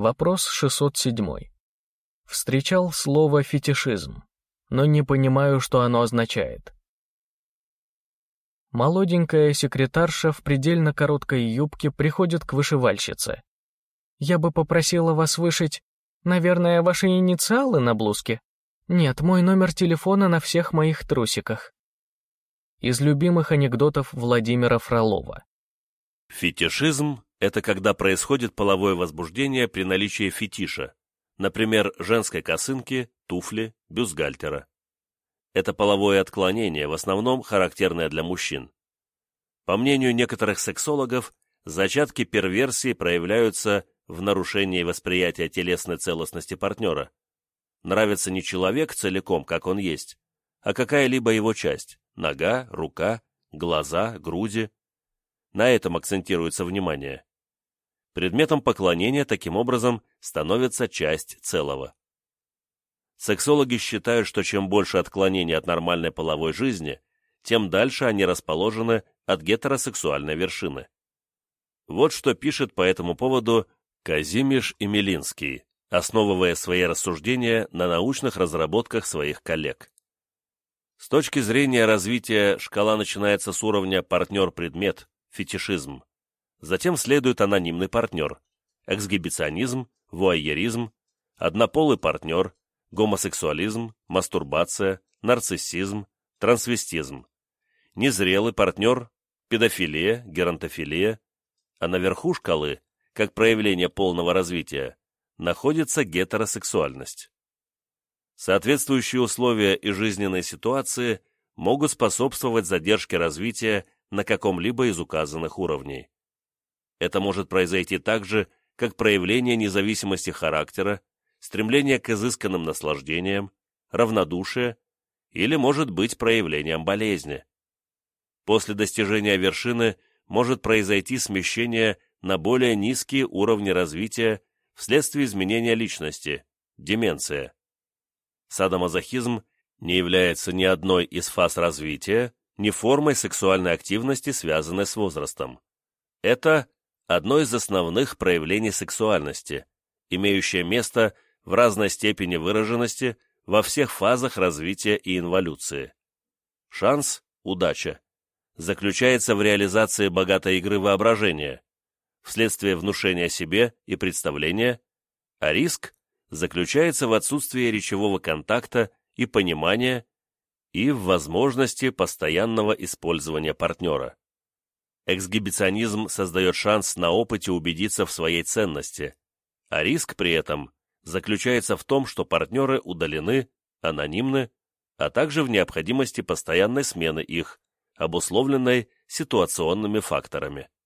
Вопрос 607. Встречал слово «фетишизм», но не понимаю, что оно означает. Молоденькая секретарша в предельно короткой юбке приходит к вышивальщице. «Я бы попросила вас вышить, наверное, ваши инициалы на блузке? Нет, мой номер телефона на всех моих трусиках». Из любимых анекдотов Владимира Фролова. Фетишизм – это когда происходит половое возбуждение при наличии фетиша, например, женской косынки, туфли, бюстгальтера. Это половое отклонение, в основном характерное для мужчин. По мнению некоторых сексологов, зачатки перверсии проявляются в нарушении восприятия телесной целостности партнера. Нравится не человек целиком, как он есть, а какая-либо его часть – нога, рука, глаза, груди. На этом акцентируется внимание. Предметом поклонения таким образом становится часть целого. Сексологи считают, что чем больше отклонений от нормальной половой жизни, тем дальше они расположены от гетеросексуальной вершины. Вот что пишет по этому поводу Казимиш Емелинский, основывая свои рассуждения на научных разработках своих коллег. С точки зрения развития шкала начинается с уровня партнер-предмет, фетишизм. Затем следует анонимный партнер, эксгибиционизм, вуайеризм, однополый партнер, гомосексуализм, мастурбация, нарциссизм, трансвестизм, незрелый партнер, педофилия, геронтофилия, а наверху шкалы, как проявление полного развития, находится гетеросексуальность. Соответствующие условия и жизненные ситуации могут способствовать задержке развития на каком-либо из указанных уровней. Это может произойти так же, как проявление независимости характера, стремление к изысканным наслаждениям, равнодушие или может быть проявлением болезни. После достижения вершины может произойти смещение на более низкие уровни развития вследствие изменения личности, деменция. Садомазохизм не является ни одной из фаз развития, ни формой сексуальной активности, связанной с возрастом. Это одно из основных проявлений сексуальности, имеющее место в разной степени выраженности во всех фазах развития и инволюции. Шанс – удача – заключается в реализации богатой игры воображения, вследствие внушения себе и представления, а риск заключается в отсутствии речевого контакта и понимания и в возможности постоянного использования партнера. Эксгибиционизм создает шанс на опыте убедиться в своей ценности, а риск при этом заключается в том, что партнеры удалены, анонимны, а также в необходимости постоянной смены их, обусловленной ситуационными факторами.